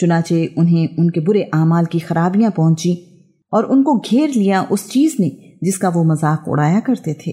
चुनाचे उन्हें उनके बुरे आमाल की खराबियाँ पहुँची और उनको घेर लिया उस चीज़ ने जिसका वो मज़ाक उड़ाया करते थे।